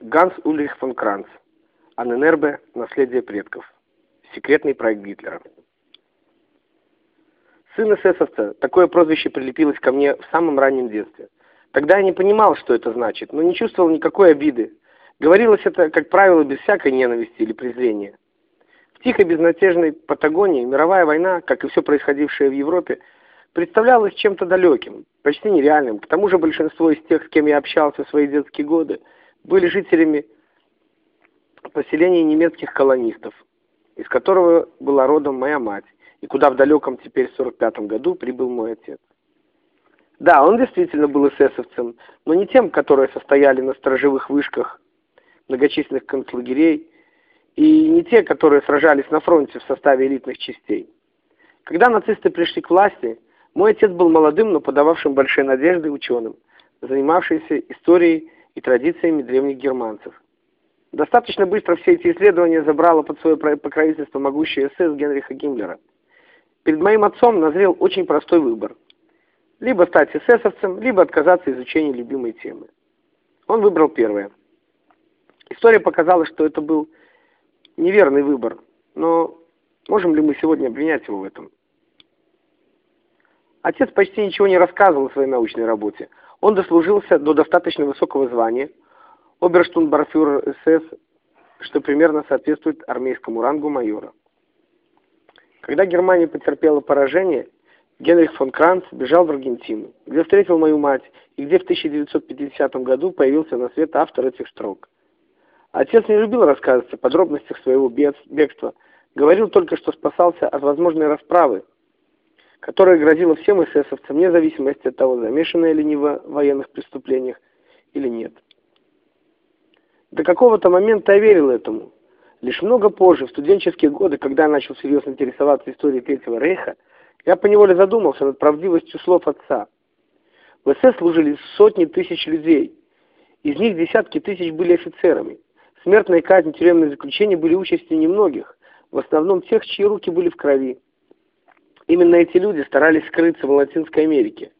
Ганс Ульрих фон Кранц. Анненербе. Наследие предков. Секретный проект Гитлера. Сын эсэсовца, такое прозвище прилепилось ко мне в самом раннем детстве. Тогда я не понимал, что это значит, но не чувствовал никакой обиды. Говорилось это, как правило, без всякой ненависти или презрения. В тихой безнадежной Патагонии мировая война, как и все происходившее в Европе, представлялась чем-то далеким, почти нереальным. К тому же большинство из тех, с кем я общался в свои детские годы, были жителями поселения немецких колонистов, из которого была родом моя мать, и куда в далеком теперь 45-м году прибыл мой отец. Да, он действительно был эсэсовцем, но не тем, которые состояли на сторожевых вышках многочисленных концлагерей, и не те, которые сражались на фронте в составе элитных частей. Когда нацисты пришли к власти, мой отец был молодым, но подававшим большие надежды ученым, занимавшимся историей и традициями древних германцев. Достаточно быстро все эти исследования забрало под свое покровительство могущее СС Генриха Гиммлера. Перед моим отцом назрел очень простой выбор. Либо стать эсэсовцем, либо отказаться изучения любимой темы. Он выбрал первое. История показала, что это был неверный выбор, но можем ли мы сегодня обвинять его в этом? Отец почти ничего не рассказывал о своей научной работе. Он дослужился до достаточно высокого звания, оберштунбарфюрер СС, что примерно соответствует армейскому рангу майора. Когда Германия потерпела поражение, Генрих фон Кранц бежал в Аргентину, где встретил мою мать и где в 1950 году появился на свет автор этих строк. Отец не любил рассказывать о подробностях своего бегства, говорил только, что спасался от возможной расправы, которая грозила всем эсэсовцам, вне зависимости от того, замешаны ли они в военных преступлениях или нет. До какого-то момента я верил этому. Лишь много позже, в студенческие годы, когда я начал серьезно интересоваться историей Третьего Рейха, я поневоле задумался над правдивостью слов отца. В СС служили сотни тысяч людей. Из них десятки тысяч были офицерами. Смертная казнь, тюремные заключения были участью немногих, в основном тех, чьи руки были в крови. Именно эти люди старались скрыться в Латинской Америке.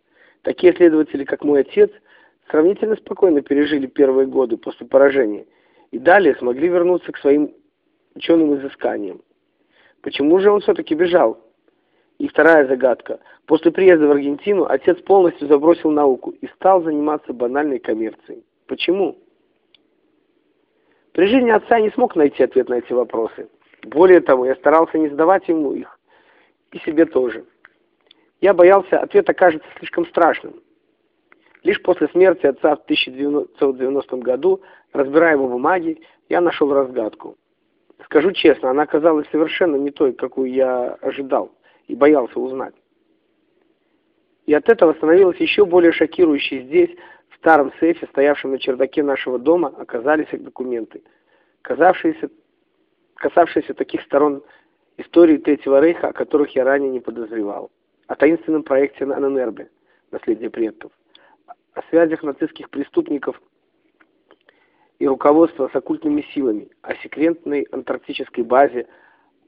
Такие следователи, как мой отец, сравнительно спокойно пережили первые годы после поражения и далее смогли вернуться к своим ученым изысканиям. Почему же он все-таки бежал? И вторая загадка. После приезда в Аргентину отец полностью забросил науку и стал заниматься банальной коммерцией. Почему? При жизни отца я не смог найти ответ на эти вопросы. Более того, я старался не задавать ему их и себе тоже. Я боялся, ответ окажется слишком страшным. Лишь после смерти отца в 1990 году, разбирая его бумаги, я нашел разгадку. Скажу честно, она оказалась совершенно не той, какую я ожидал и боялся узнать. И от этого становилось еще более шокирующе здесь, в старом сейфе, стоявшем на чердаке нашего дома, оказались документы, казавшиеся, касавшиеся таких сторон истории Третьего Рейха, о которых я ранее не подозревал, о таинственном проекте на Анненербе, наследие предков, о связях нацистских преступников и руководства с оккультными силами, о секретной антарктической базе,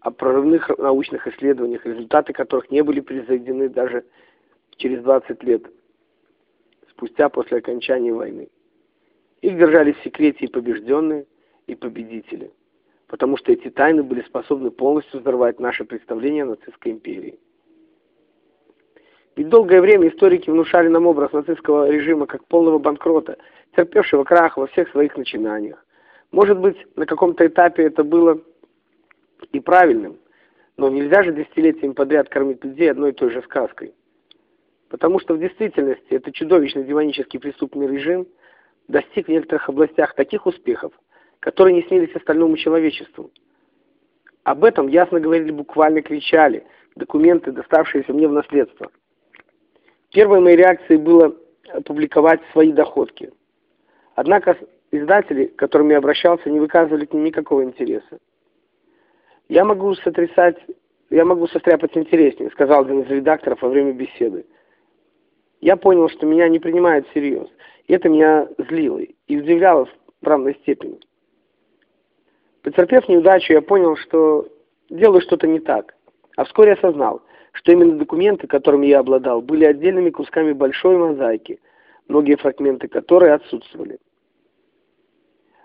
о прорывных научных исследованиях, результаты которых не были произведены даже через 20 лет, спустя после окончания войны. Их держали в секрете и побежденные, и победители потому что эти тайны были способны полностью взорвать наше представление о нацистской империи. Ведь долгое время историки внушали нам образ нацистского режима как полного банкрота, терпевшего крах во всех своих начинаниях. Может быть, на каком-то этапе это было и правильным, но нельзя же десятилетиями подряд кормить людей одной и той же сказкой. Потому что в действительности этот чудовищный демонический преступный режим достиг в некоторых областях таких успехов, которые не снились остальному человечеству. Об этом ясно говорили, буквально кричали, документы, доставшиеся мне в наследство. Первой моей реакцией было опубликовать свои доходки. Однако издатели, к которым я обращался, не выказывали к ним никакого интереса. «Я могу сотрясать, я могу состряпать интереснее», сказал один из редакторов во время беседы. Я понял, что меня не принимают всерьез, и это меня злило и удивляло в равной степени. Потерпев неудачу, я понял, что делаю что-то не так. А вскоре осознал, что именно документы, которыми я обладал, были отдельными кусками большой мозаики, многие фрагменты которой отсутствовали.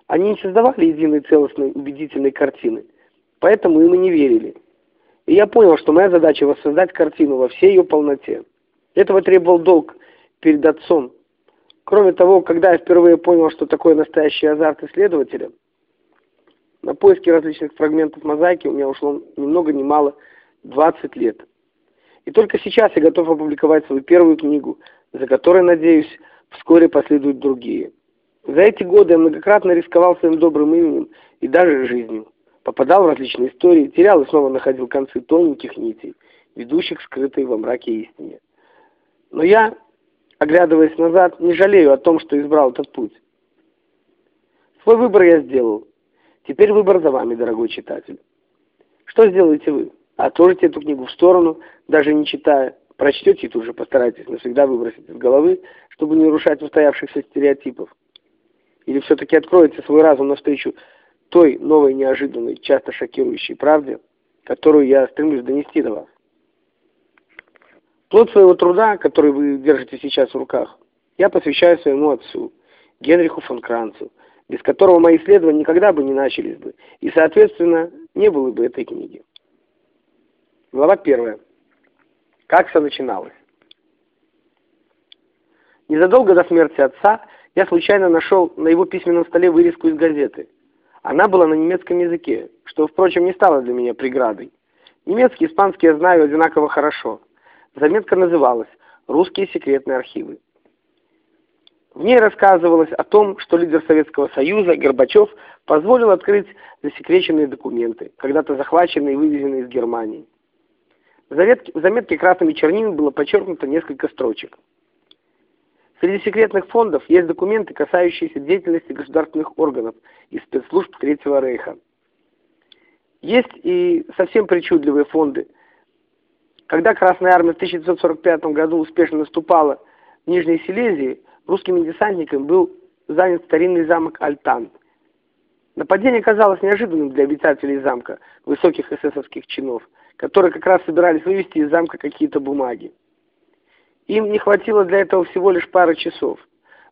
Они не создавали единой целостной убедительной картины, поэтому им и не верили. И я понял, что моя задача воссоздать картину во всей ее полноте. Этого требовал долг перед отцом. Кроме того, когда я впервые понял, что такое настоящий азарт исследователя, на поиски различных фрагментов мозаики у меня ушло ни много ни мало 20 лет. И только сейчас я готов опубликовать свою первую книгу, за которой, надеюсь, вскоре последуют другие. За эти годы я многократно рисковал своим добрым именем и даже жизнью. Попадал в различные истории, терял и снова находил концы тоненьких нитей, ведущих скрытой во мраке истине. Но я, оглядываясь назад, не жалею о том, что избрал этот путь. Свой выбор я сделал. Теперь выбор за вами, дорогой читатель. Что сделаете вы? Отложите эту книгу в сторону, даже не читая. Прочтете и тут же постарайтесь навсегда выбросить из головы, чтобы не нарушать устоявшихся стереотипов. Или все-таки откроете свой разум навстречу той новой, неожиданной, часто шокирующей правде, которую я стремлюсь донести до вас. Плод своего труда, который вы держите сейчас в руках, я посвящаю своему отцу, Генриху фон Кранцу, без которого мои исследования никогда бы не начались бы, и, соответственно, не было бы этой книги. Глава первая. Как все начиналось? Незадолго до смерти отца я случайно нашел на его письменном столе вырезку из газеты. Она была на немецком языке, что, впрочем, не стало для меня преградой. Немецкий и испанский я знаю одинаково хорошо. Заметка называлась «Русские секретные архивы». В ней рассказывалось о том, что лидер Советского Союза Горбачев позволил открыть засекреченные документы, когда-то захваченные и вывезенные из Германии. В заметке красными чернилами было подчеркнуто несколько строчек. Среди секретных фондов есть документы, касающиеся деятельности государственных органов и спецслужб Третьего Рейха. Есть и совсем причудливые фонды. Когда Красная Армия в 1945 году успешно наступала в Нижней Силезии, русскими десантниками был занят старинный замок Альтан. Нападение казалось неожиданным для обитателей замка, высоких эсэсовских чинов, которые как раз собирались вывести из замка какие-то бумаги. Им не хватило для этого всего лишь пары часов.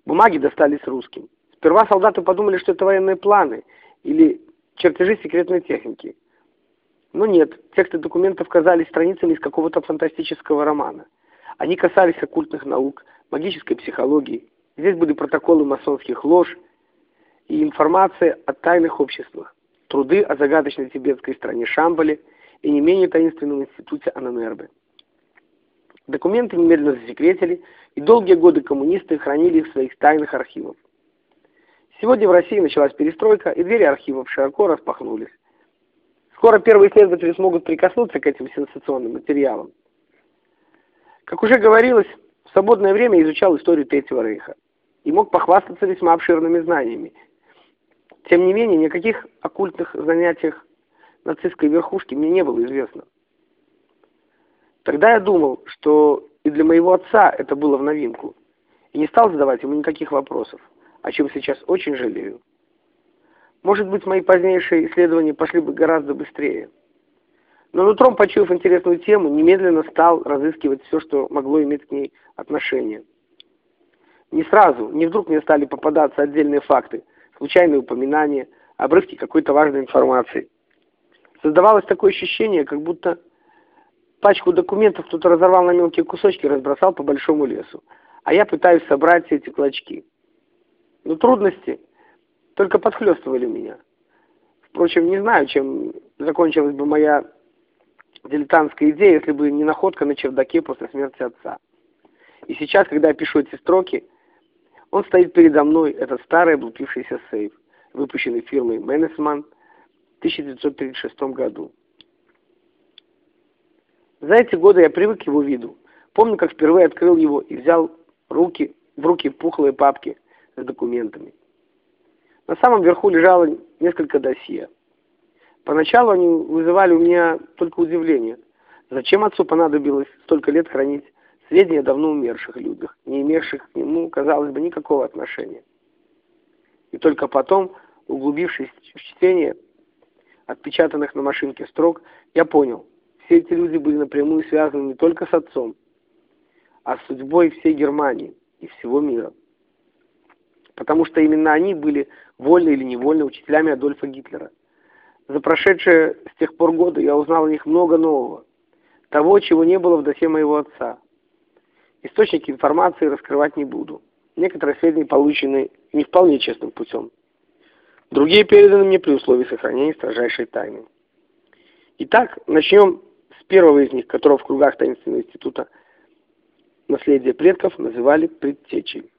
Бумаги достались русским. Сперва солдаты подумали, что это военные планы или чертежи секретной техники. Но нет, тексты документов казались страницами из какого-то фантастического романа. Они касались оккультных наук, магической психологии. Здесь были протоколы масонских лож и информация о тайных обществах, труды о загадочной тибетской стране Шамбале и не менее таинственном институте Ананербе. Документы немедленно засекретили, и долгие годы коммунисты хранили их в своих тайных архивах. Сегодня в России началась перестройка, и двери архивов широко распахнулись. Скоро первые исследователи смогут прикоснуться к этим сенсационным материалам. Как уже говорилось, свободное время изучал историю Третьего Рейха и мог похвастаться весьма обширными знаниями. Тем не менее, никаких оккультных занятиях нацистской верхушки мне не было известно. Тогда я думал, что и для моего отца это было в новинку, и не стал задавать ему никаких вопросов, о чем сейчас очень жалею. Может быть, мои позднейшие исследования пошли бы гораздо быстрее. Но нутром, почуяв интересную тему, немедленно стал разыскивать все, что могло иметь к ней отношение. Не сразу, не вдруг мне стали попадаться отдельные факты, случайные упоминания, обрывки какой-то важной информации. Создавалось такое ощущение, как будто Пачку документов кто-то разорвал на мелкие кусочки и разбросал по большому лесу. А я пытаюсь собрать все эти клочки. Но трудности только подхлестывали меня. Впрочем, не знаю, чем закончилась бы моя дилетантская идея, если бы не находка на чердаке после смерти отца. И сейчас, когда я пишу эти строки, он стоит передо мной, этот старый облупившийся сейф, выпущенный фирмой Менесман в 1936 году. За эти годы я привык к его виду. Помню, как впервые открыл его и взял руки, в руки пухлые папки с документами. На самом верху лежало несколько досье. Поначалу они вызывали у меня только удивление. Зачем отцу понадобилось столько лет хранить сведения о давно умерших людях, не имевших к нему, казалось бы, никакого отношения? И только потом, углубившись в чтение отпечатанных на машинке строк, я понял, все эти люди были напрямую связаны не только с отцом, а с судьбой всей Германии и всего мира. потому что именно они были вольно или невольно учителями Адольфа Гитлера. За прошедшие с тех пор годы я узнал о них много нового, того, чего не было в досье моего отца. Источники информации раскрывать не буду. Некоторые сведения получены не вполне честным путем. Другие переданы мне при условии сохранения строжайшей тайны. Итак, начнем с первого из них, которого в кругах таинственного института наследие предков называли предтечей.